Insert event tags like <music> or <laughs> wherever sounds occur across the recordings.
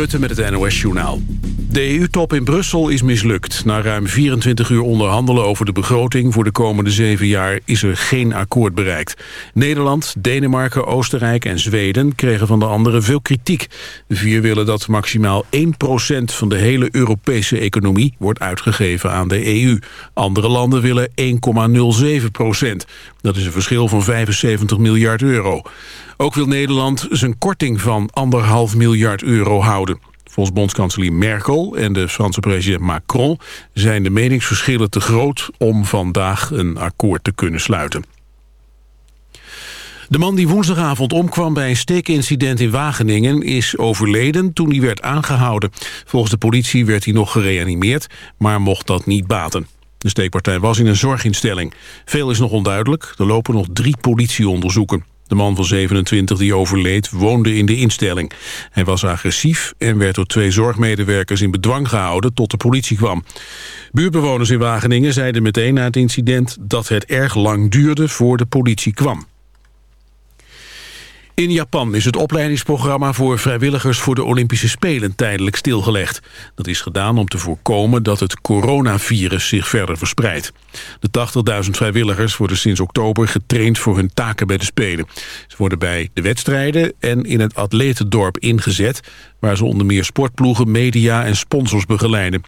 Met het NOS-journaal. De EU-top in Brussel is mislukt. Na ruim 24 uur onderhandelen over de begroting voor de komende zeven jaar is er geen akkoord bereikt. Nederland, Denemarken, Oostenrijk en Zweden kregen van de anderen veel kritiek. De vier willen dat maximaal 1% van de hele Europese economie wordt uitgegeven aan de EU. Andere landen willen 1,07%. Dat is een verschil van 75 miljard euro. Ook wil Nederland zijn korting van anderhalf miljard euro houden. Volgens bondskanselier Merkel en de Franse president Macron... zijn de meningsverschillen te groot om vandaag een akkoord te kunnen sluiten. De man die woensdagavond omkwam bij een steekincident in Wageningen... is overleden toen hij werd aangehouden. Volgens de politie werd hij nog gereanimeerd, maar mocht dat niet baten. De steekpartij was in een zorginstelling. Veel is nog onduidelijk. Er lopen nog drie politieonderzoeken. De man van 27 die overleed woonde in de instelling. Hij was agressief en werd door twee zorgmedewerkers in bedwang gehouden tot de politie kwam. Buurbewoners in Wageningen zeiden meteen na het incident dat het erg lang duurde voor de politie kwam. In Japan is het opleidingsprogramma voor vrijwilligers voor de Olympische Spelen tijdelijk stilgelegd. Dat is gedaan om te voorkomen dat het coronavirus zich verder verspreidt. De 80.000 vrijwilligers worden sinds oktober getraind voor hun taken bij de Spelen. Ze worden bij de wedstrijden en in het atletendorp ingezet... waar ze onder meer sportploegen, media en sponsors begeleiden.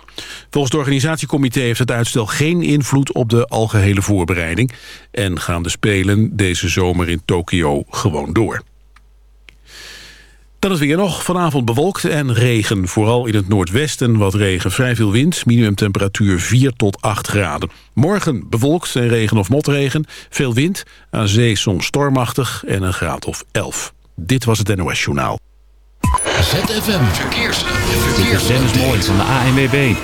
Volgens het organisatiecomité heeft het uitstel geen invloed op de algehele voorbereiding... en gaan de Spelen deze zomer in Tokio gewoon door. Dan is weer nog vanavond bewolkt en regen. Vooral in het noordwesten wat regen. Vrij veel wind, minimumtemperatuur 4 tot 8 graden. Morgen bewolkt en regen of motregen. Veel wind, aan zee soms stormachtig en een graad of 11. Dit was het NOS Journaal. ZFM Verkeers. Verkeers. Dennis Mooi van de ANWB.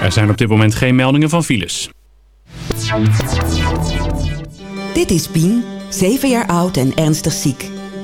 Er zijn op dit moment geen meldingen van files. Dit is Pien, 7 jaar oud en ernstig ziek.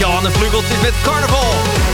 Aan de vlugeltjes met carnaval?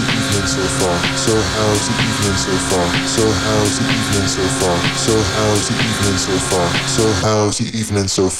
Evening so far? So how's the evening so far? So how's the evening so far? So how's the evening so far? So how's the evening? So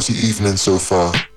how's evening so far?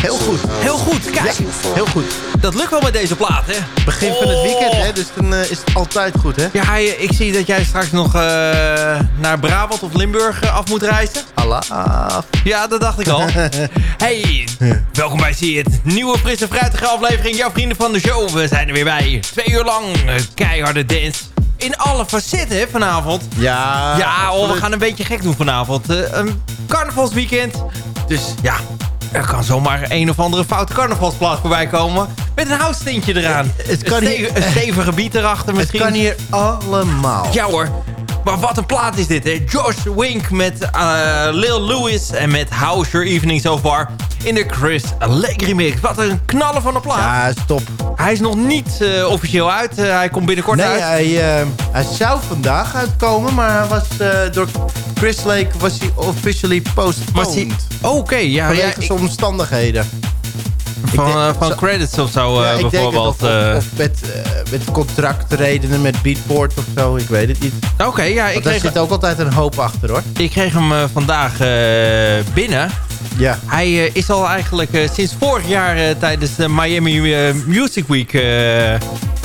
Heel goed. Heel goed, kijk. heel goed. Dat lukt wel met deze plaat, hè? Begin van het weekend, hè? Dus dan uh, is het altijd goed, hè? Ja, ik zie dat jij straks nog uh, naar Brabant of Limburg af moet reizen. Allah. Ja, dat dacht ik al. <laughs> hey, welkom bij See It. Nieuwe, frisse, fruitige aflevering. Jouw vrienden van de show. We zijn er weer bij. Twee uur lang keiharde dance. In alle facetten vanavond. Ja, Ja, oh, we gaan een beetje gek doen vanavond. een carnavalsweekend. Dus ja, Er kan zomaar een of andere foute carnavalsplaat voorbij komen. Met een houtstintje eraan. Het kan een, hier- een stevig gebied erachter Het misschien. kan hier allemaal. Ja hoor. Maar wat een plaat is dit, hè? Josh Wink met eh, Lil Louis en met How's Your Evening So Far in de Chris Lake remix. Wat een knallen van een plaat. Ja, stop. Hij is nog niet eh, officieel uit. Eh, hij komt binnenkort Nee, uit. hij, hij zou vandaag uitkomen, maar hij was, door Chris Lake was hij officially postponed. Was hij- Oké, ja. Vanwege ja, zijn omstandigheden. Van, denk- eh, van credits of zo Ja, eh, bijvoorbeeld. of, eh. of, met, met contractredenen, met Beatport of zo. Ik weet het niet. Oké, ja, ik daar kreeg, zit ook altijd een hoop achter, hoor. ik kreeg hem vandaag binnen. Ja. Hij is al eigenlijk sinds vorig jaar tijdens de Miami Music Week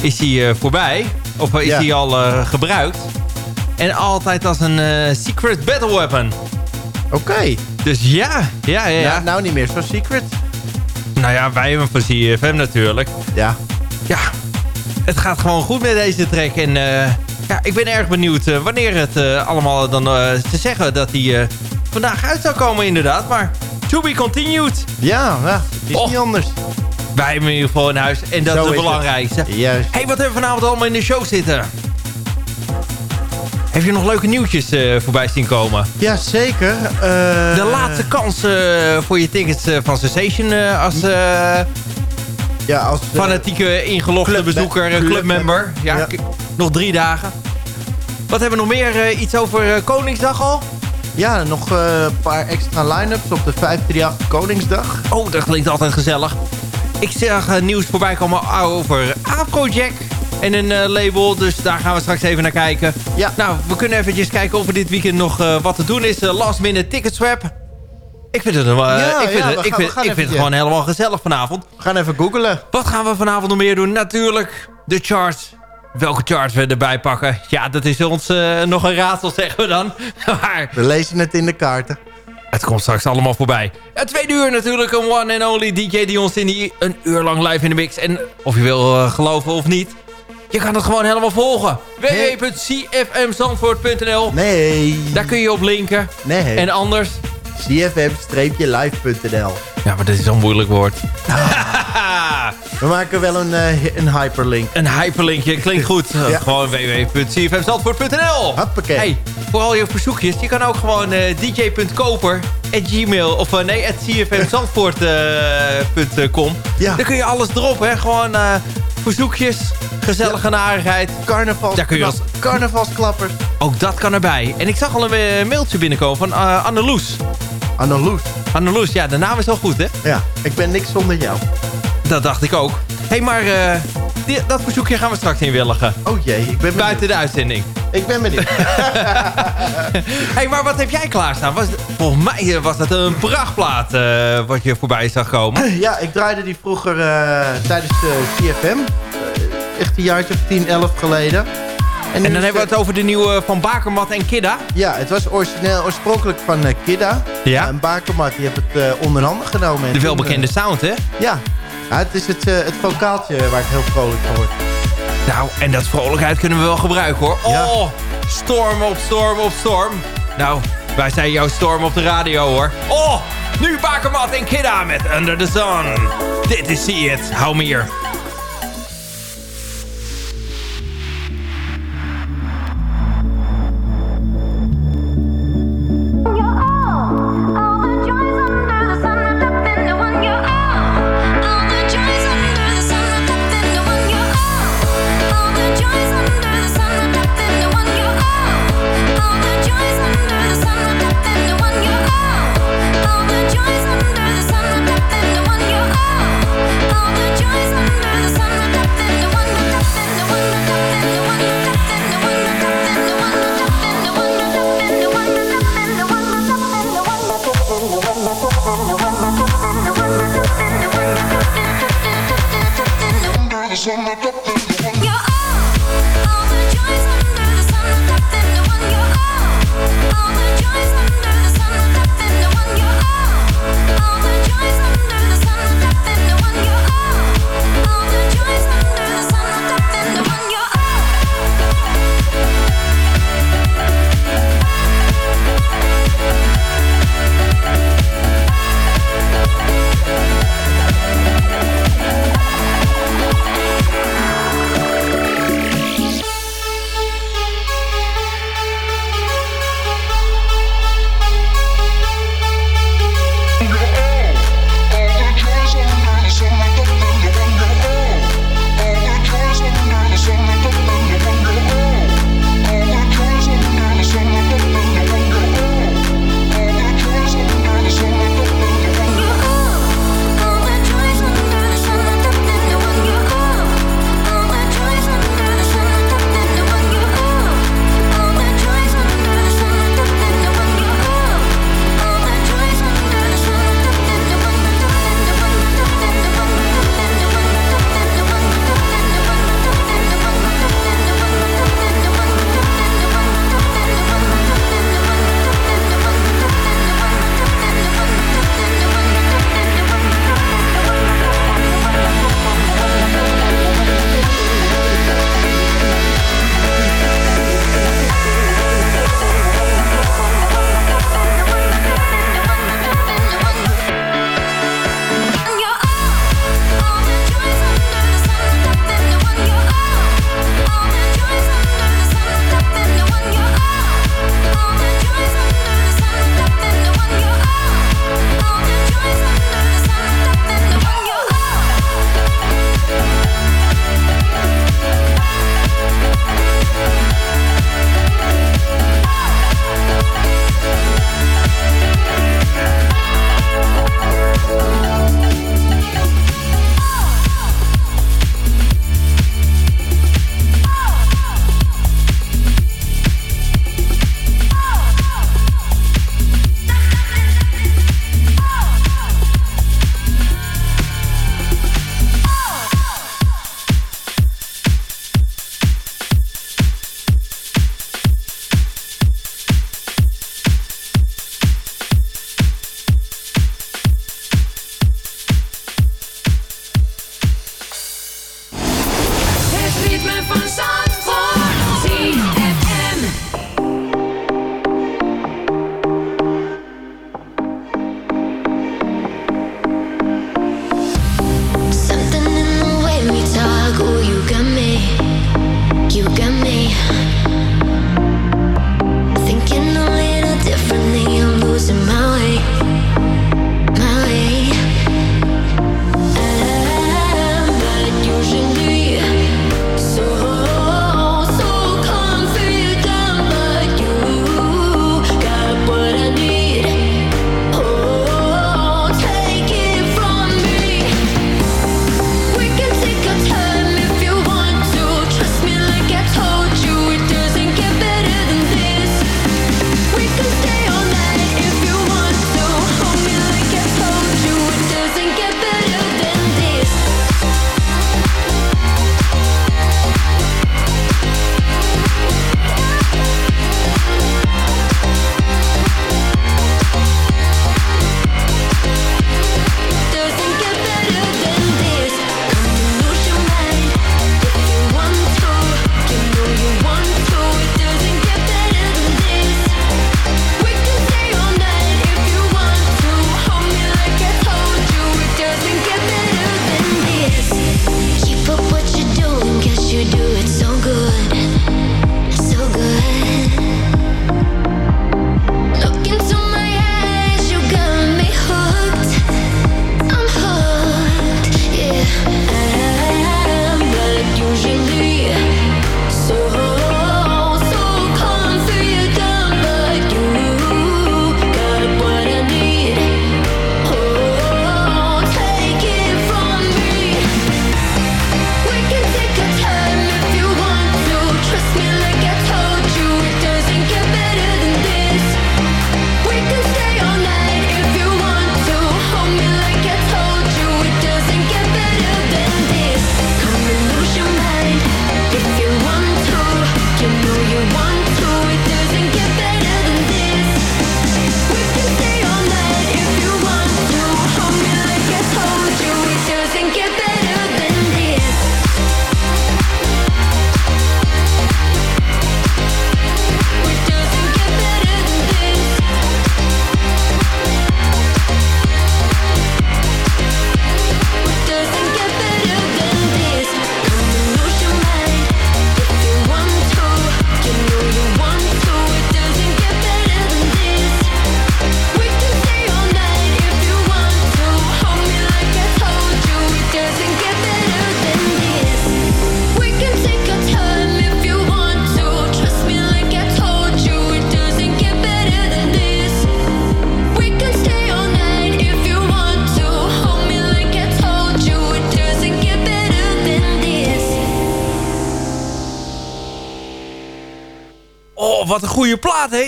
is hij voorbij. Of is Ja. hij al gebruikt. En altijd als een secret battle weapon. Oké. Dus ja, ja, ja. ja. Nou, nou niet meer zo secret. Nou ja, wij hebben van CFM natuurlijk. Ja. Ja, het gaat gewoon goed met deze track. En eh, ja, ik ben erg benieuwd eh, wanneer het eh, allemaal dan te zeggen dat hij vandaag uit zou komen inderdaad. Maar to be continued. Ja, ja. Het is Och. niet anders. Wij hebben in ieder geval in huis. En dat Zo is het belangrijkste. Juist. hey, wat hebben we vanavond allemaal in de show zitten? Heb je nog leuke nieuwtjes eh, voorbij zien komen? Ja, zeker. Eh, De laatste kans eh, voor je tickets van Sensation als Ja, als... fanatieke ingelogde club- bezoeker, club- clubmember. Ja, nog drie dagen. Wat hebben we nog meer? iets over Koningsdag al? Ja, nog een paar extra line-ups op de 538 Koningsdag. Oh, dat klinkt altijd gezellig. Ik zag nieuws voorbij komen over Afrojack en een eh, label. Dus daar gaan we straks even naar kijken. Ja. Nou, we kunnen eventjes kijken of er dit weekend nog eh, wat te doen is. Eh, last minute ticket swap. Ik vind het, Ja, ik vind ja, het, ik vind, ik het gewoon helemaal gezellig vanavond. We gaan even googlen. Wat gaan we vanavond nog meer doen? Natuurlijk de charts. Welke charts we erbij pakken? Ja, dat is ons nog een raadsel, zeggen we dan. <laughs> maar We lezen het in de kaarten. het komt straks allemaal voorbij. Het tweede uur natuurlijk een one and only DJ die ons in die een uur lang live in de mix. En of je wil geloven of niet, je kan het gewoon helemaal volgen. www.cfmzandvoort.nl Nee. Daar kun je op linken. Nee. En anders... cfm-live.nl Ja, maar dit is zo'n moeilijk woord. <laughs> We maken wel een, eh, een hyperlink. Een hyperlinkje, klinkt goed. Ja. Gewoon www.cfmzandvoort.nl Hoppakee. Hey, voor al je verzoekjes, je kan ook gewoon eh, dj.koper gmail of eh, nee, at cfmzandvoort.com. Ja. Daar kun je alles erop, hè. Gewoon verzoekjes, gezellige narigheid. Carnavals, Daar kun je als- Carnavalsklappers. Ook dat kan erbij. En ik zag al een mailtje binnenkomen van uh, Anneloes. Anneloes. Anneloes, ja, de naam is wel goed, hè? Ja, ik ben niks zonder jou. Dat dacht ik ook. Hé, hey, maar eh, die- dat verzoekje gaan we straks inwilligen. Oh jee, ik ben benieuwd. Buiten de uitzending. Ik ben benieuwd. Hé, <laughs> hey, maar wat heb jij klaarstaan? Was, volgens mij eh, was dat een prachtplaat eh, wat je voorbij zag komen. <clears throat> ja, ik draaide die vroeger tijdens de CFM. Echt een jaartje of 10, 11 geleden. En dan hebben we het- over de nieuwe van Bakermat en Kidda. Ja, het was origineel, oorspronkelijk van eh, Kidda. Ja. En Bakermat, die heeft het eh, onder handen genomen. En De welbekende sound, hè? eh, ja. ja, het is het, eh, het vocaaltje waar ik heel vrolijk van word. Nou, en dat vrolijkheid kunnen we wel gebruiken, hoor. Ja. Oh, storm op storm op storm. Nou, wij zijn jouw storm op de radio, hoor. Oh, nu Bakermat en Kidda met Under the Sun. Dit is See It, hou me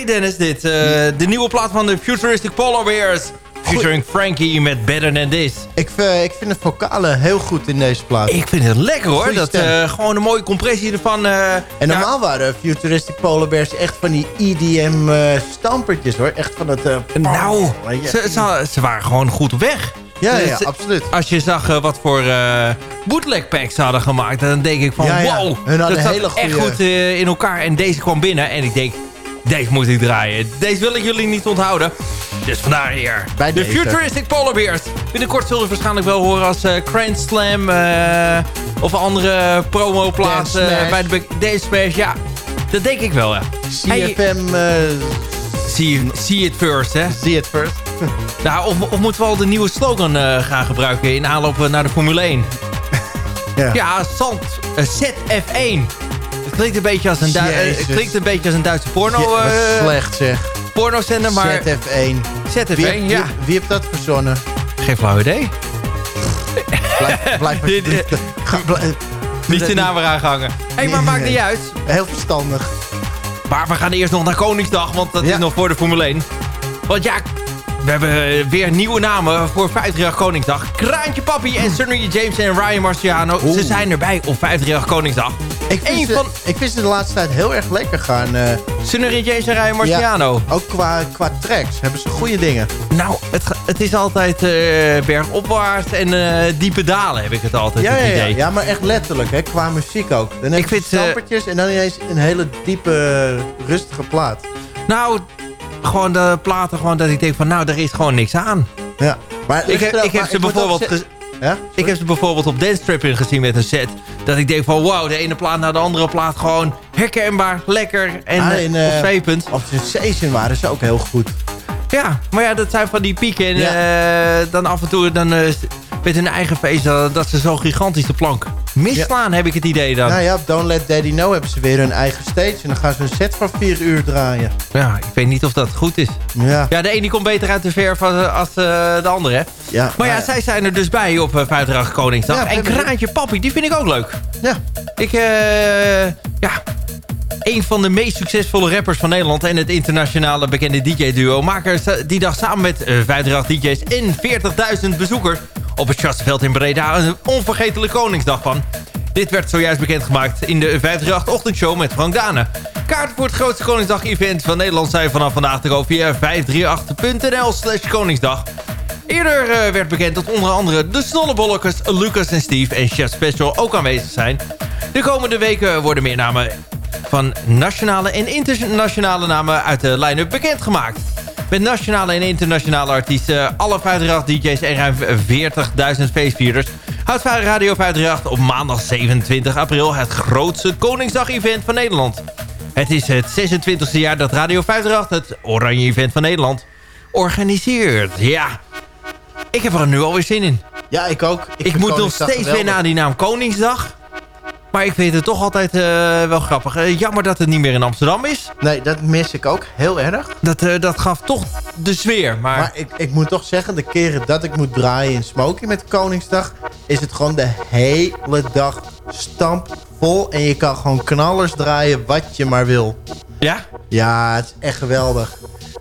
Dennis, dit. Eh, de nieuwe plaat van de Futuristic Polar Bears. Featuring Frankie met Better Than This. Ik, eh, ik vind het vocale heel goed in deze plaat. Ik vind het lekker hoor. Goeie Dat, eh, gewoon een mooie compressie ervan. En ja, normaal waren Futuristic Polar Bears echt van die EDM eh stampertjes hoor. Echt van het... nou, je. ze, ze, ze waren gewoon goed op weg. Ja, ja, Ze- absoluut. Als je zag wat voor eh bootleg packs ze hadden gemaakt, dan denk ik van Ja, ja. wow, Hun hadden dat echt goed in elkaar. En deze kwam binnen en ik denk, deze moet ik draaien. Deze wil ik jullie niet onthouden. Dus vandaar hier. Bij de deze. Futuristic Polar Bears. Binnenkort zullen we waarschijnlijk wel horen als eh Grand Slam eh, of andere eh Smash. bij de Dance Smash. Ja, dat denk ik wel. Ja. CFM, eh see, see it first, hè? see it first. <laughs> Nou, of, of moeten we al de nieuwe slogan eh, gaan gebruiken in aanloop naar de Formule 1? Ja. Ja, Zand, eh, ZF1. Het klinkt een beetje als een, eh, klinkt een beetje als een Duitse porno, eh, slecht zeg. pornozender, maar ZF1. ZF1, Wie, ja. wie, wie heeft dat verzonnen? Geen flauw idee. Blijf, blijf <laughs> blijf- Niet de naam eraan hangen. Hé, hey, maar maakt niet uit. Heel verstandig. Maar we gaan eerst nog naar Koningsdag, want dat Ja. is nog voor de Formule 1. Want ja, we hebben eh, weer nieuwe namen voor 538 Koningsdag. Kraantje Papi en Sunny James en Ryan Marciano. Ze zijn erbij op 538 Koningsdag. Ik vind, ze, van ik vind ze de laatste tijd heel erg lekker gaan. eh, Sunny James en Ryan Marciano. ook qua, qua tracks hebben ze goede dingen. Nou, het, het is altijd eh, bergopwaarts en diepe dalen heb ik het altijd Ja, het ja, ja, idee. ja, maar echt letterlijk, hè, qua muziek ook. Dan heb Ik je vind, en dan ineens een hele diepe, rustige plaat. Nou, gewoon de platen gewoon dat ik denk van nou, er is gewoon niks aan. Ja. Maar Ik heb, ik heb ze bijvoorbeeld Ja? Ik heb ze bijvoorbeeld op Dance Tripping gezien met een set. Dat ik denk van wauw, de ene plaat naar de andere plaat gewoon herkenbaar, lekker en Ah, in, eh, opzwepend. Op Sensation waren ze ook heel goed. Ja, maar ja, dat zijn van die pieken. En Ja. eh, dan af en toe dan, met hun eigen feest dat, dat ze zo gigantisch de plank misslaan, heb ik het idee dan. Nou ja, Don't Let Daddy Know hebben ze weer hun eigen stage. En dan gaan ze een set van vier uur draaien. Ja, ik weet niet of dat goed is. Ja. Ja, de ene komt beter uit de verf als, eh, als eh, de andere. hè. ja Maar ja, zij zijn er dus bij op uh, 538 Koningsdag. En Kraantje Papi, die vind ik ook leuk. Ja. Ik, eh, ja, een van de meest succesvolle rappers van Nederland... en het internationale bekende DJ-duo... maken die dag samen met eh 538 DJ's en 40.000 bezoekers... op het Schatsveld in Breda een onvergetelijke Koningsdag van. Dit werd zojuist bekendgemaakt in de 538-ochtendshow met Frank Dane. Kaarten voor het grootste Koningsdag-event van Nederland... zijn vanaf vandaag te koop via 538.nl slash Koningsdag... Eerder eh, werd bekend dat onder andere de Snollebollekes, Lucas en Steve en Chef Special ook aanwezig zijn. De komende weken worden meer namen van nationale en internationale namen uit de line-up bekendgemaakt. Met nationale en internationale artiesten, alle 538 DJ's en ruim 40.000 feestvierders... houdt Radio 538 op maandag 27 april het grootste Koningsdag-event van Nederland. Het is het 26e jaar dat Radio 538 het Oranje Event van Nederland organiseert. Ja, ik heb er nu alweer zin in. Ja, ik ook. Ik, vind moet nog steeds wennen aan die naam Koningsdag. Maar ik vind het toch altijd eh, wel grappig. Eh, jammer dat het niet meer in Amsterdam is. Nee, dat mis ik ook heel erg. Dat, eh, dat gaf toch de sfeer. Maar, Maar ik, ik moet toch zeggen, de keren dat ik moet draaien in Smoky met Koningsdag... is het gewoon de hele dag stampvol. En je kan gewoon knallers draaien wat je maar wil. ja? Ja, het is echt geweldig.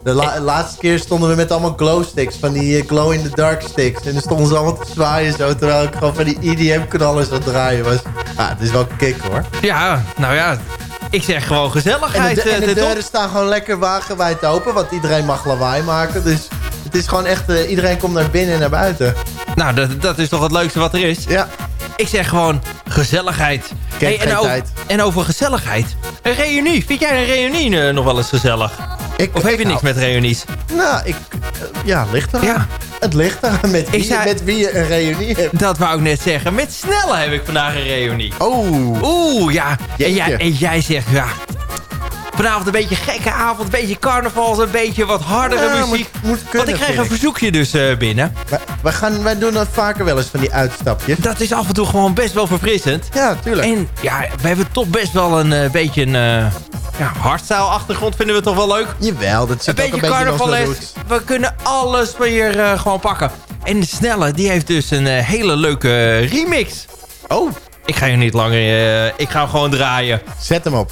De la- laatste keer stonden we met allemaal glowsticks, van die eh, glow-in-the-dark sticks. En dan stonden ze allemaal te zwaaien zo, terwijl ik gewoon van die EDM-knallers aan het draaien was. Ja, het is wel kick hoor. Ja, nou ja. Ik zeg gewoon En gezelligheid. de- eh, en de top. deuren staan gewoon lekker wagenwijd open, want iedereen mag lawaai maken. Dus het is gewoon echt, eh, iedereen komt naar binnen en naar buiten. Nou, dat, dat is toch het leukste wat er is. Ja, Ik zeg gewoon gezelligheid. Ken en, geen over, tijd. en over gezelligheid. Een reunie. Vind jij een reunie eh, nog wel eens gezellig? Ik, Of heb je niks met reunies? Nou, ik, eh, ja, ligt er. Ja. Het ligt er met wie, zei- met wie je een reunie hebt. Dat wou ik net zeggen. Met Snelle heb ik vandaag een reunie. Oh, Oeh, ja. En jij, en jij zegt, ja... Vanavond een beetje gekke avond, een beetje carnavals, een beetje wat hardere Ja, muziek. moet- moet kunnen, Want ik krijg een ik. verzoekje dus eh, binnen. wij, wij, gaan, wij doen dat vaker wel eens van die uitstapjes. Dat is af en toe gewoon best wel verfrissend. Ja, tuurlijk. En ja, we hebben toch best wel een eh, beetje een eh ja, hardstyle achtergrond. Vinden we toch wel leuk? Jawel, dat Een zit ook beetje een beetje roots. We kunnen alles weer gewoon pakken. En de Snelle, die heeft dus een hele leuke remix. Oh, Ik ga je niet langer... ik ga hem gewoon draaien. zet hem op.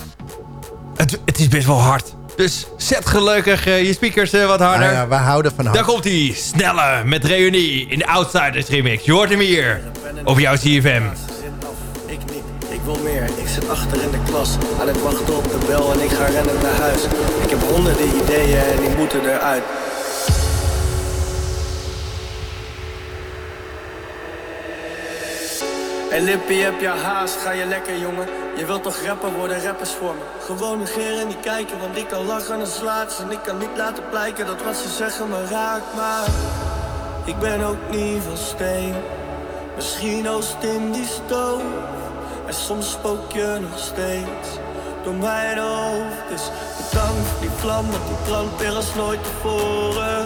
Het, het is best wel hard. Dus zet gelukkig uh, je speakers uh, wat harder. Ah, ja, wij houden van hard. Daar komt hij, Snelle, met Reunie in de Outsiders remix. Je hoort hem hier, op jouw CFM. Ik niet, ik wil meer. Ik zit achter in de klas, aan het wachten op de bel en ik ga rennen naar huis. Ik heb honderden ideeën en die moeten eruit. Hey Lippie, heb je haast? Ga je lekker, jongen? Je wilt toch rapper worden, rappers voor me? Gewoon negeren, niet kijken, want ik kan lachen en slaat En ik kan niet laten blijken dat wat ze zeggen me raakt, maar... Ik ben ook niet van steen Misschien oost in die stoof En soms spook je nog steeds Door mijn hoofd Dus bedankt die vlam, want die brandt weer als nooit tevoren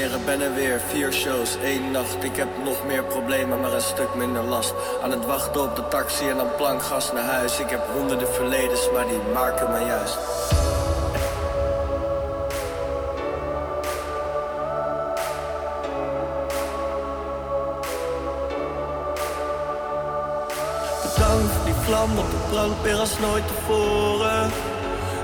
En ben er weer. Vier shows, één nacht. Ik heb nog meer problemen, maar een stuk minder last. Aan het wachten op de taxi en dan plankgas naar huis. Ik heb honderden verledens, maar die maken me juist. Bedankt voor die vlam op de brandweer als nooit tevoren.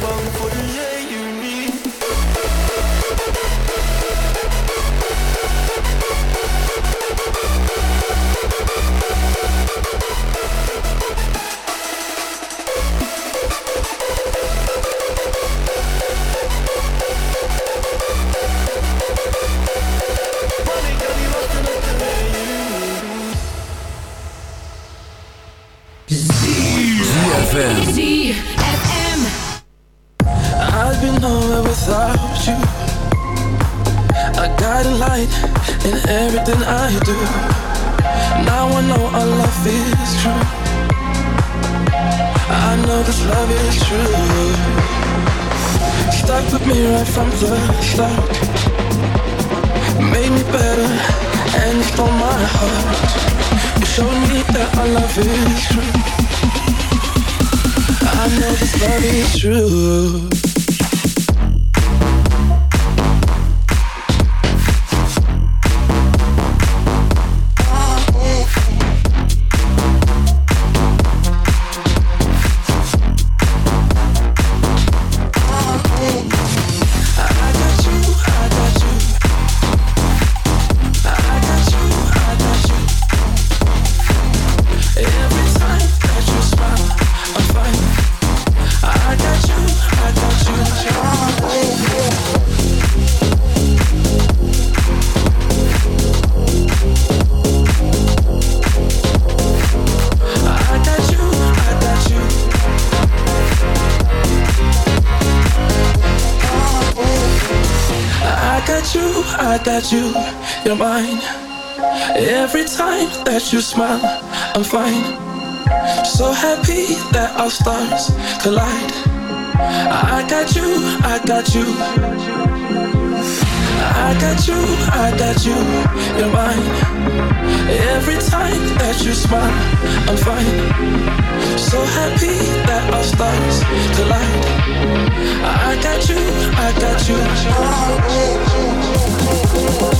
Natuurlijk good true you're mine. Every time that you smile, I'm fine. So happy that our stars collide. I got you, I got you. I got you, I got you. You're mine. Every time that you smile, I'm fine. So happy that our stars collide. I got you, I got you.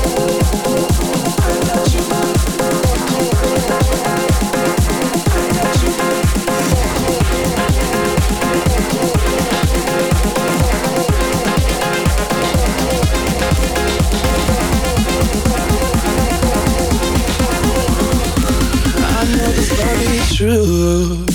True.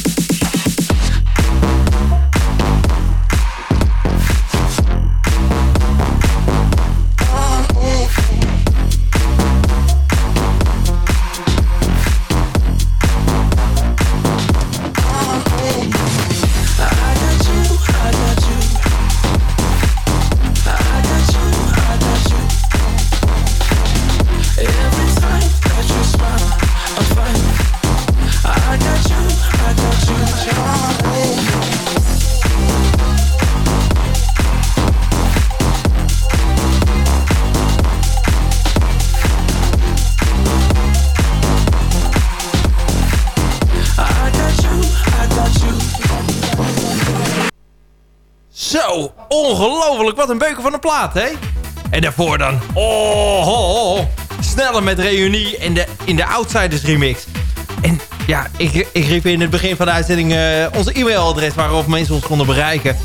Ongelooflijk. Wat een beuken van een plaat, hè? En daarvoor dan... Oh, oh, oh. Sneller met Reunie in de, in de Outsiders remix. En ja, ik, ik riep in het begin van de uitzending eh, onze e-mailadres... waarop mensen ons konden bereiken.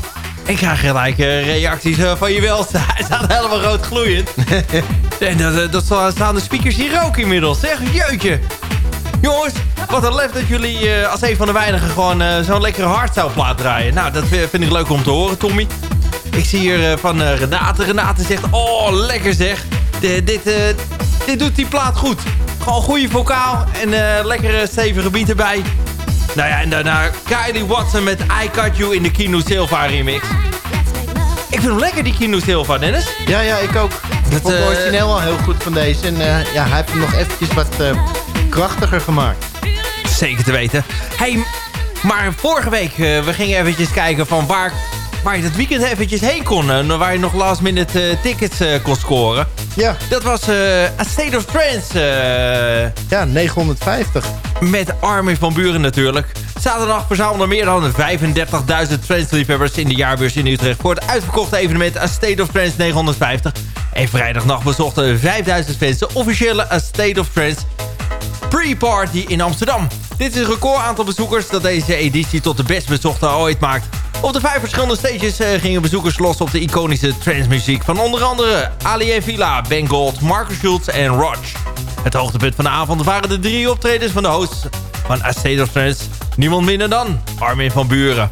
Ik krijg gelijk eh, reacties eh, van je wel. Hij staat helemaal rood gloeiend. <laughs> en dat, dat staan de speakers hier ook inmiddels. Zeg, jeutje. Jongens, wat een lef dat jullie als een van de weinigen gewoon zo'n lekkere hardstyle draaien. Nou, dat vind ik leuk om te horen, Tommy. Ik zie hier eh, van eh, Renate. Renate zegt, oh, lekker zeg. De- dit, eh, dit doet die plaat goed. Gewoon goede vocaal en lekkere stevige beat erbij. Nou ja, en daarna Kylie Watson met I Cut You in de Kino Silva remix. Ik vind hem lekker, die Kino Silva, Dennis. Ja, ja, ik ook. Ik Dat, vond het origineel wel heel goed van deze. En ja, hij heeft hem nog eventjes wat krachtiger gemaakt. Zeker te weten. Hey, maar vorige week, we gingen eventjes kijken van waar, waar je dat weekend eventjes heen kon. en waar je nog last minute eh, tickets eh, kon scoren. Ja, Dat was eh A State of Trance eh, ja 950. met Armin van Buren natuurlijk. Zaterdag verzamelden meer dan 35.000 Trance-liefhebbers in de jaarbeurs in Utrecht... voor het uitverkochte evenement A State of Trance 950. En vrijdagnacht bezochten 5000 fans de officiële A State of Trance pre-party in Amsterdam. Dit is een record aantal bezoekers dat deze editie tot de best bezochte ooit maakt. Op de vijf verschillende stages eh, gingen bezoekers los op de iconische transmuziek van onder andere Ali en Villa, Ben Gold, Marcus Schultz en Roach. Het hoogtepunt van de avond waren de drie optredens van de hosts van A of Trance. Niemand minder dan Armin van Buren.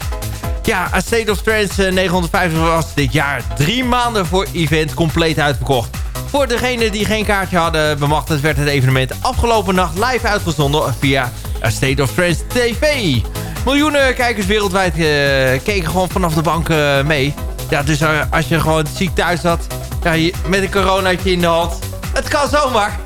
Ja, A of Trance eh, 950 was dit jaar drie maanden voor event compleet uitverkocht. Voor degenen die geen kaartje hadden bemachtigd werd het evenement afgelopen nacht live uitgezonden via State of Trance TV. Miljoenen kijkers wereldwijd eh, keken gewoon vanaf de bank eh, mee. Ja, dus eh, als je gewoon ziek thuis zat, ja, met een coronaatje in de hand, het kan zomaar.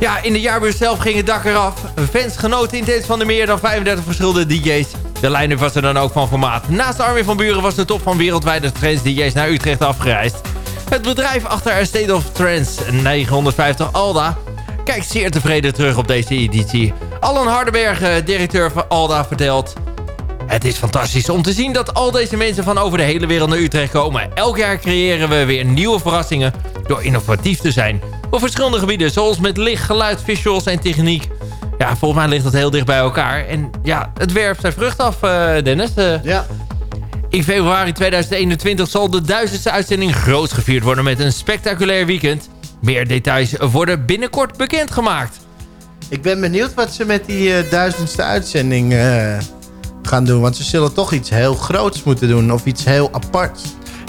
Ja, in de jaarbeurs zelf ging het dak eraf. Fans genoten intens van de meer dan 35 verschillende DJ's. De line-up was er dan ook van formaat. Naast Armin van Buren was de top van wereldwijde trends DJ's naar Utrecht afgereisd. Het bedrijf achter State of Trance 950 Alda kijkt zeer tevreden terug op deze editie. Allen Hardenberg, eh, directeur van Alda, vertelt... Het is fantastisch om te zien dat al deze mensen van over de hele wereld naar Utrecht komen. Elk jaar creëren we weer nieuwe verrassingen door innovatief te zijn. Op verschillende gebieden, zoals met licht, geluid, visuals en techniek. Ja, volgens mij ligt dat heel dicht bij elkaar. En ja, het werpt zijn vrucht af, eh, Dennis. Eh, Ja, in februari 2021 zal de duizendste uitzending groot gevierd worden met een spectaculair weekend. Meer details worden binnenkort bekendgemaakt. ik ben benieuwd wat ze met die eh, duizendste uitzending eh, gaan doen. Want ze zullen toch iets heel groots moeten doen. Of iets heel aparts.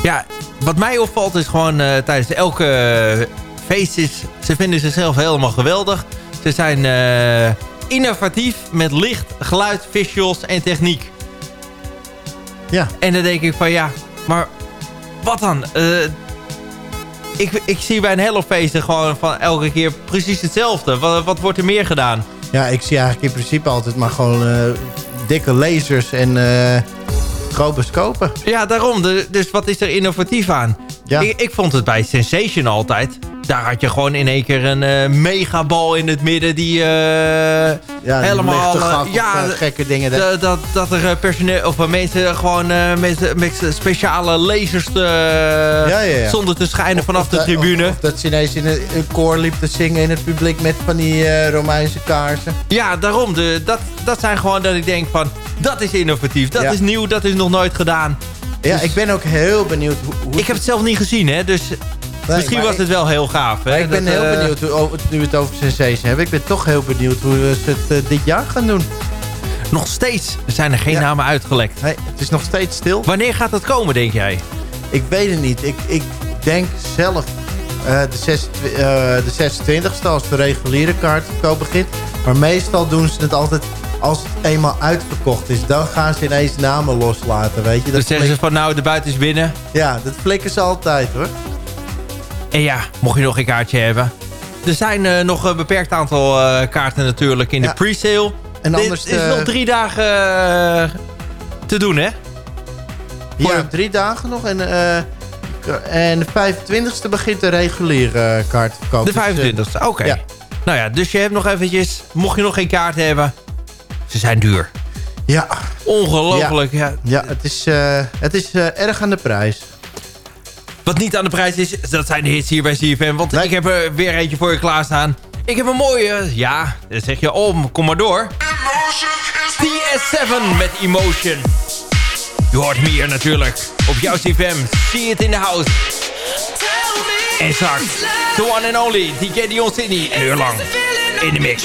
Ja, wat mij opvalt is gewoon eh, tijdens elke feest is... Ze vinden zichzelf helemaal geweldig. Ze zijn eh, innovatief met licht, geluid, visuals en techniek. Ja, En dan denk ik van ja, maar wat dan? Eh, ik, ik zie bij een hele feesten gewoon van elke keer precies hetzelfde. Wat, wat wordt er meer gedaan? ja ik zie eigenlijk in principe altijd maar gewoon eh, dikke lasers en eh, stroboscopen. Ja, daarom. Dus wat is er innovatief aan? Ja. Ik, ik vond het bij Sensation altijd. Daar had je gewoon in één keer een eh, megabal in het midden die eh, Ja, helemaal... eh, gaf ja, gekke dingen. Dat- dat, dat, er personeel of mensen gewoon met, met speciale lasers ja, ja. zonder te schijnen vanaf Of de dat- tribune. Of, dat ze ineens in een, een koor liep te zingen in het publiek met van die Romeinse kaarsen. Ja, daarom. De, dat, dat zijn gewoon dat ik denk van... Dat is innovatief, dat is nieuw, dat is nog nooit gedaan. Ja, Dus- ik ben ook heel benieuwd hoe... hoe Ik heb het zelf niet gezien, hè. Dus Nee, misschien was ik- het wel heel gaaf. Hè? Ik ben Dat, heel eh, benieuwd, hoe, nu we het over Sensation hebben. Ik ben toch heel benieuwd hoe ze het eh, dit jaar gaan doen. Nog steeds zijn er geen Ja. namen uitgelekt. Nee, het is nog steeds stil. Wanneer gaat dat komen, denk jij? Ik weet het niet. Ik, ik denk zelf eh, de, 26, eh, de 26e als de reguliere kaartverkoop begint. Maar meestal doen ze het altijd als het eenmaal uitverkocht is. Dan gaan ze ineens namen loslaten, weet je. Dan Dat zeggen ze van nou, de buiten is binnen. Ja, dat flikken ze altijd hoor. En ja, mocht je nog geen kaartje hebben. Er zijn eh, nog een beperkt aantal eh, kaarten natuurlijk in Ja. de pre-sale. En Dit anders is de- nog drie dagen eh, te doen, hè? Ja, drie dagen nog. En, eh, en de 25e begint de reguliere eh, kaartverkoop. De Dus, eh, 25e, oké. ja. Nou ja, dus je hebt nog eventjes... Mocht je nog geen kaart hebben... Ze zijn duur. ja, Ongelooflijk. Ja. ja, het is, eh, het is eh, erg aan de prijs. Wat niet aan de prijs is, dat zijn de hits hier bij CFM. Want Nee. ik heb er weer eentje voor je klaarstaan. Ik heb een mooie... Ja, dan zeg je, oh, kom maar door. DS7 met Emotion. Je hoort me hier natuurlijk. Op jouw CFM. See it in the house. En straks, the one and only, DJ Dion Sydney. Een uur lang in de mix.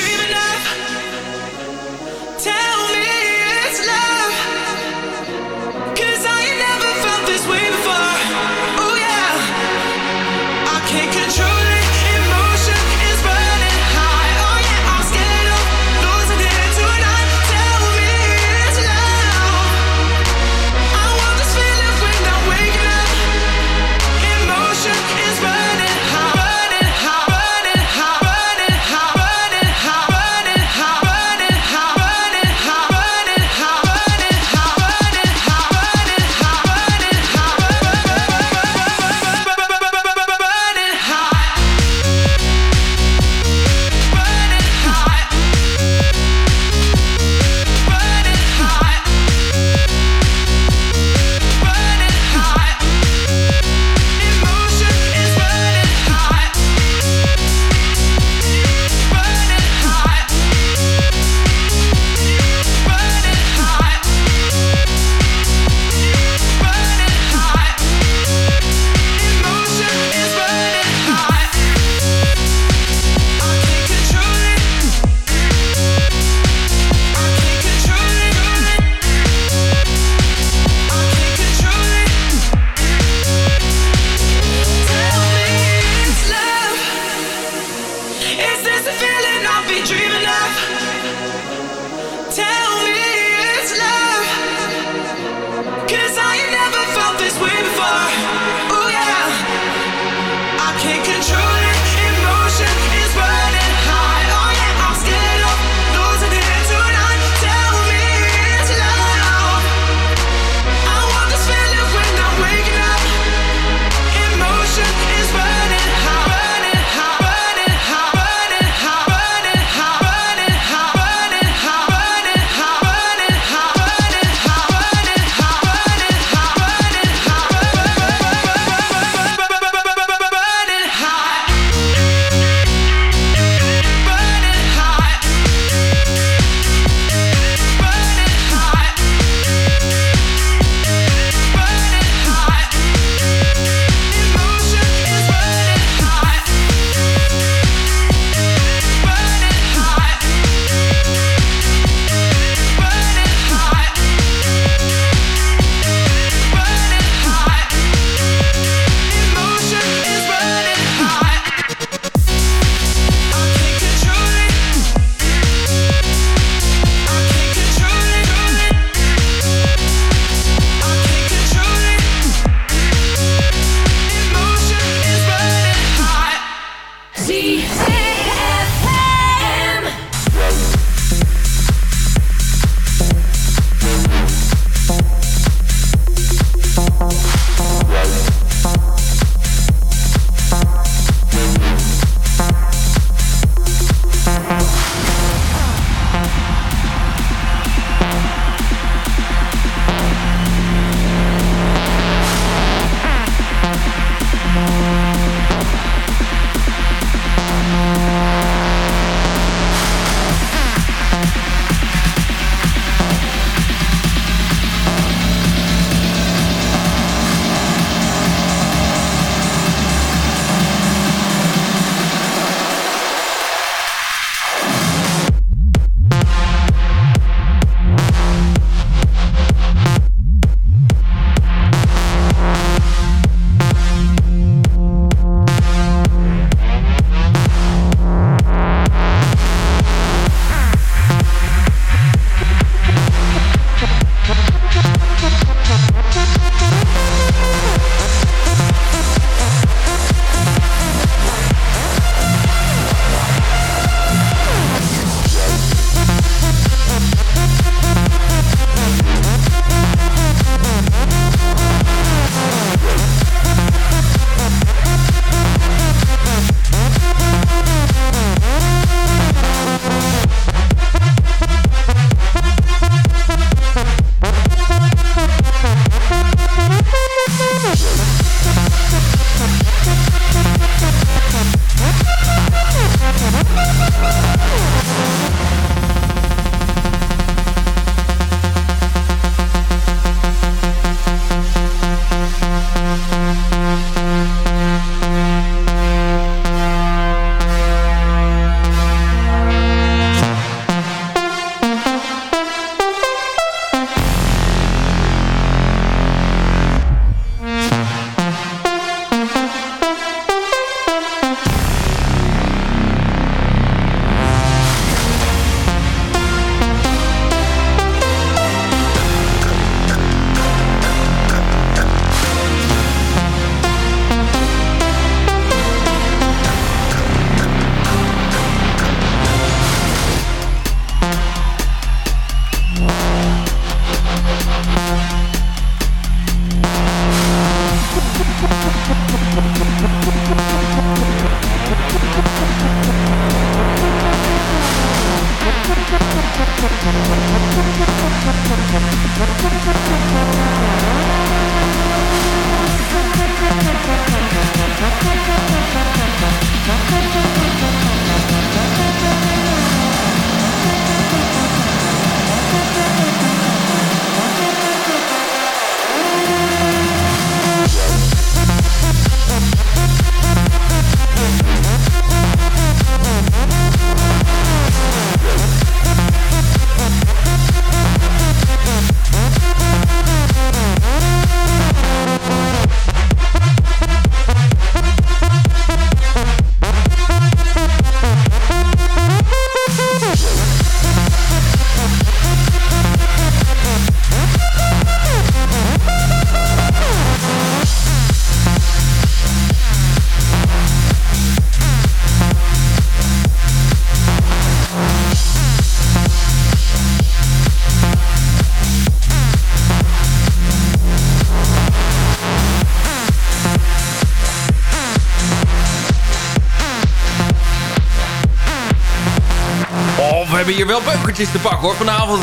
Wel beukertjes te pakken hoor vanavond.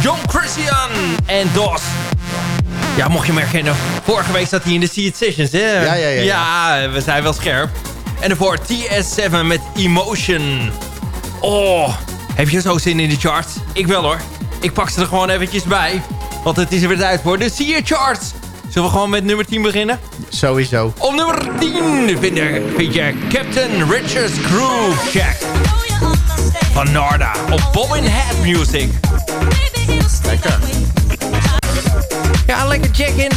John Christian en Dos. Ja, mocht je hem herkennen. Vorige week zat hij in de Seed Sessions, hè? Ja, ja, ja, Ja, we zijn wel scherp. En daarvoor TS7 met Emotion. Oh, heb je zo zin in de charts? Ik wel hoor. Ik pak ze er gewoon eventjes bij. Want het is er weer tijd voor de Seed Charts. Zullen we gewoon met nummer 10 beginnen? Sowieso. Op nummer 10 vind je, vind je Captain Richard's Groove Check van Narda op Bobbin Head Music. Lekker. Ja, lekker check-in.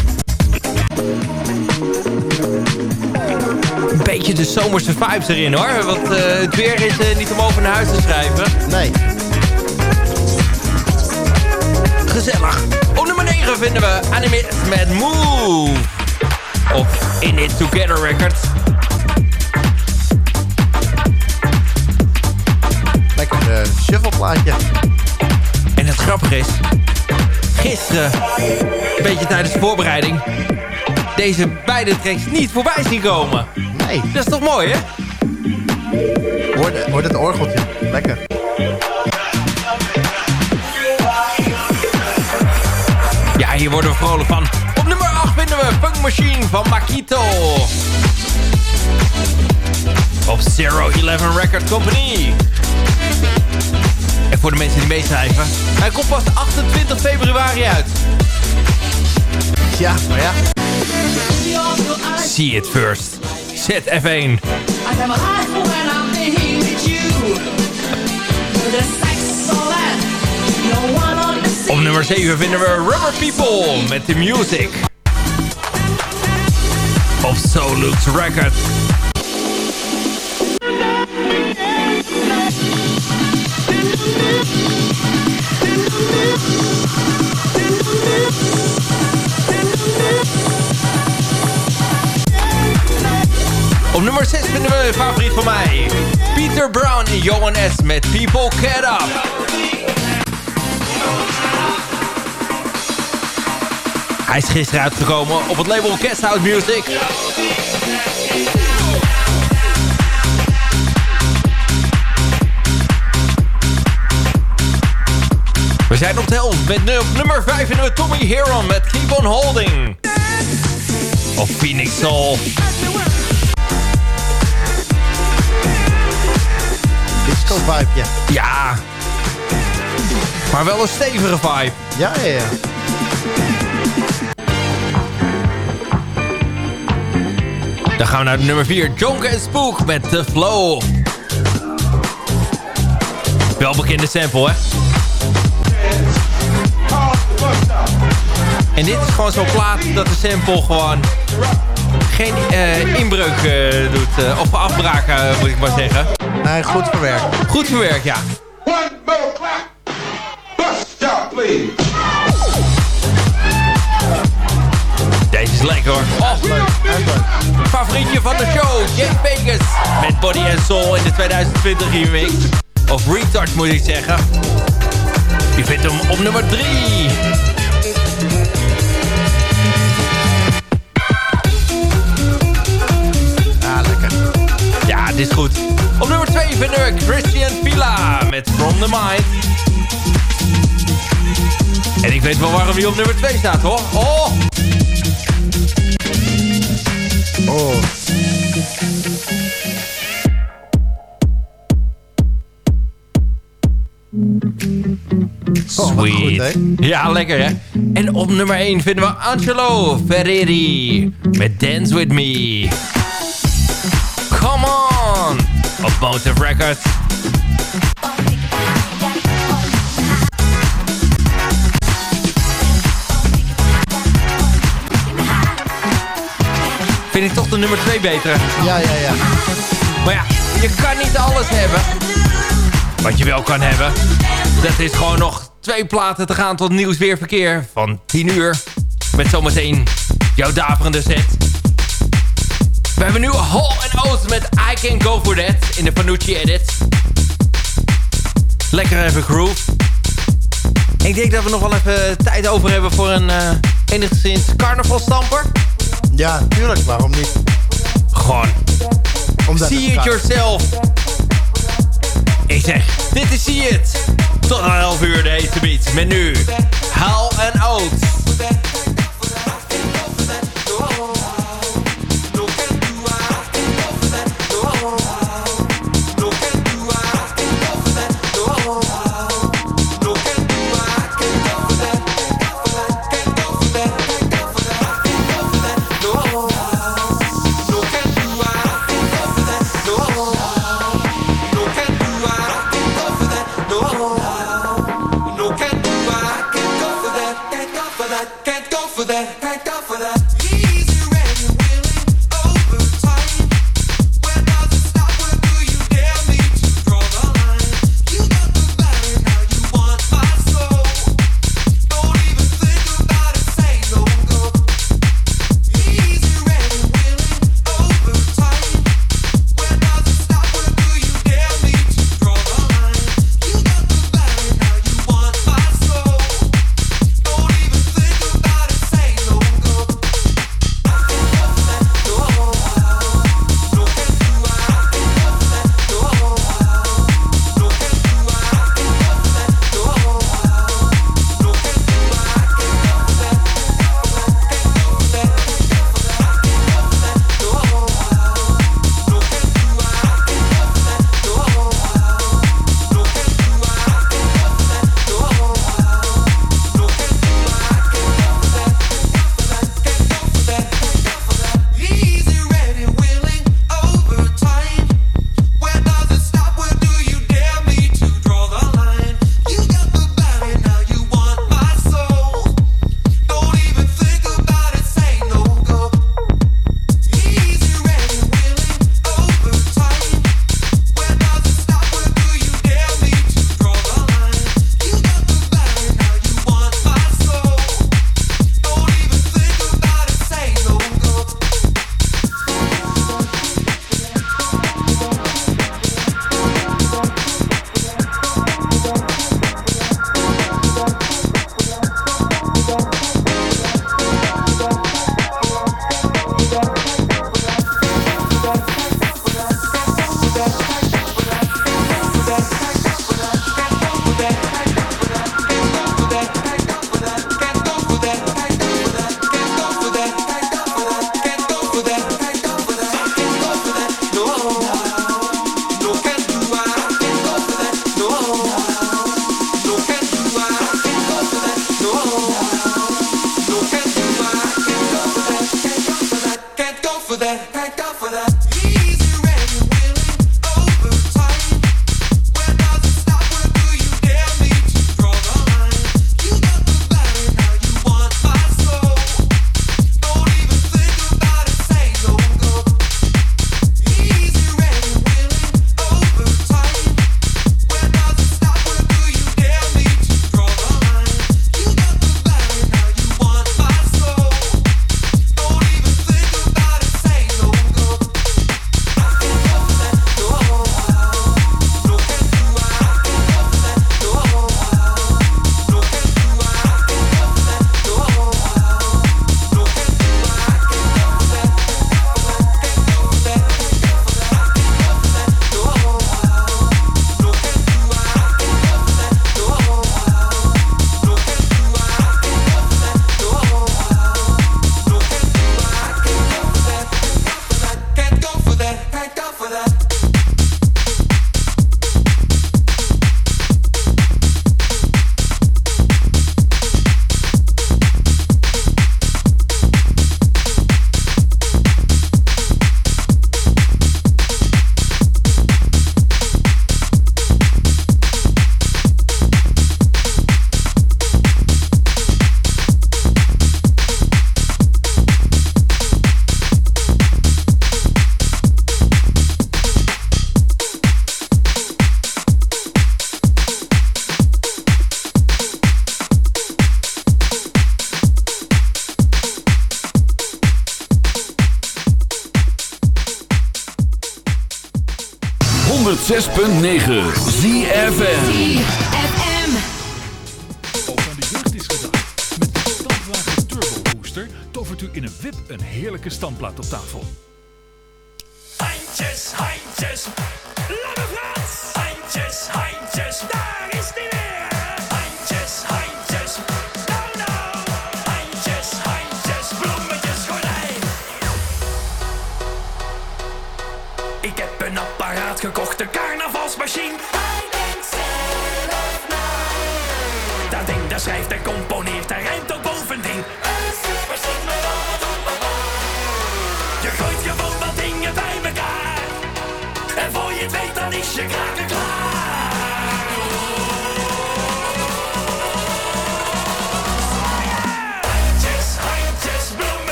Een beetje de zomerse vibes erin hoor. Want eh, het weer is eh, niet om over naar huis te schrijven. Nee. Gezellig. Op nummer 9 vinden we Animate met Move. Op In It Together Records. Shuffleplaatje. En het grappige is... Gisteren, een beetje tijdens de voorbereiding... Deze beide tracks niet voorbij zien komen. Nee. Dat is toch mooi, hè? Hoort, hoort het orgeltje. Lekker. Ja, hier worden we vrolijk van. Op nummer 8 vinden we Funk Machine van Makito. Op Zero Eleven Record Company. Voor de mensen die meeschrijven. Hij komt pas 28 februari uit. Ja, maar ja. See it first. ZF1. Op nummer 7 vinden we Rubber People met The Music. Op Solux Records. Op nummer 6 vinden we favoriet van mij. Peter Brown en Johan S. met People Get Up. Hij is gisteren uitgekomen op het label Guesthouse Music. We zijn op de helft met nummer 5 vinden we Tommy Hero met Keep On Holding. Of Phoenix Soul. Ja. Maar wel een stevige vibe. Ja, ja, ja. Dan gaan we naar de nummer 4. Jonk en Spook met The Flow. Wel bekende sample, hè? En dit is gewoon zo'n plaat dat de sample gewoon geen eh, inbreuk eh, doet. eh, of afbraak, moet ik maar zeggen. Nee, goed verwerkt. Goed verwerkt, ja. One more clap. Bust stop, please. Deze is lekker hoor. Oh, favorietje van de show, Jake Vegas. Met Body and Soul in de 2020 remix. Of Retouch moet ik zeggen. Je vindt hem op nummer 3. Ja, lekker. Ja, dit is goed. Op nummer 2 vinden we Christian Villa met From the Mind. En ik weet wel waarom hij op nummer 2 staat hoor. Oh! Oh. Oh, Sweet. goed, ja, lekker hè. En op nummer 1 vinden we Angelo Ferreri met Dance With Me. Op Motive Records. Vind ik toch de nummer 2 beter. Ja, ja, ja. Maar ja, je kan niet alles hebben. Wat je wel kan hebben, dat is gewoon nog twee platen te gaan tot nieuws weer verkeer van 10 uur. Met zometeen jouw daverende set. We hebben nu Hall and Oates met I Can Go For That in de Panucci edit. Lekker even groove. Ik denk dat we nog wel even tijd over hebben voor een uh, enigszins carnavalstamper. Ja, tuurlijk. Waarom niet? Gewoon Omdat See it gaat. yourself. Ik zeg, dit is See It. Tot aan 11 uur de heetste beat. Met nu, Haal en Oud.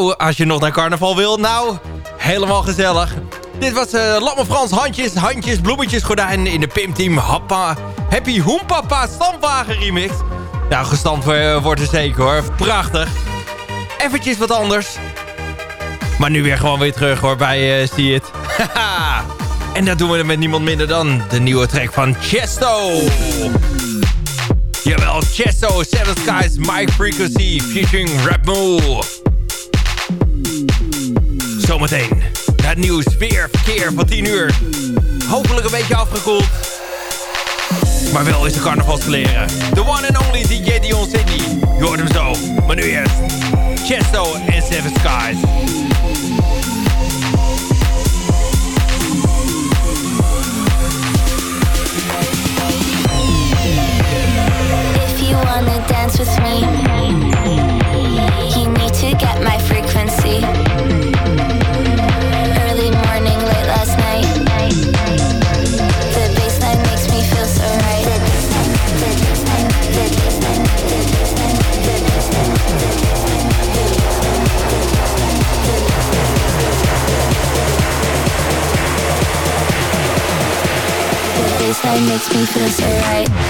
Nou, als je nog naar carnaval wil, nou, helemaal gezellig. Dit was uh, Frans, handjes, handjes, bloemetjes, gordijn in de Pimteam Happa. Happy Hoempapa Stamwagen remix. Nou, gestampt eh, wordt er zeker hoor. Prachtig. Eventjes wat anders. Maar nu weer gewoon weer terug hoor bij eh, uh, See It. <laughs> en dat doen we met niemand minder dan de nieuwe track van Chesto. Jawel, Chesto, Seven Skies, My Frequency, featuring Rap Zometeen. Het nieuws, weer, verkeer van 10 uur. Hopelijk een beetje afgekoeld. Maar wel is de carnaval carnavalskleren. The one and only DJ Dion Sydney. Je hoort hem zo. Maar nu is Chesto en Seven Skies. If you wanna dance with me, you need to get my frequency. feels right.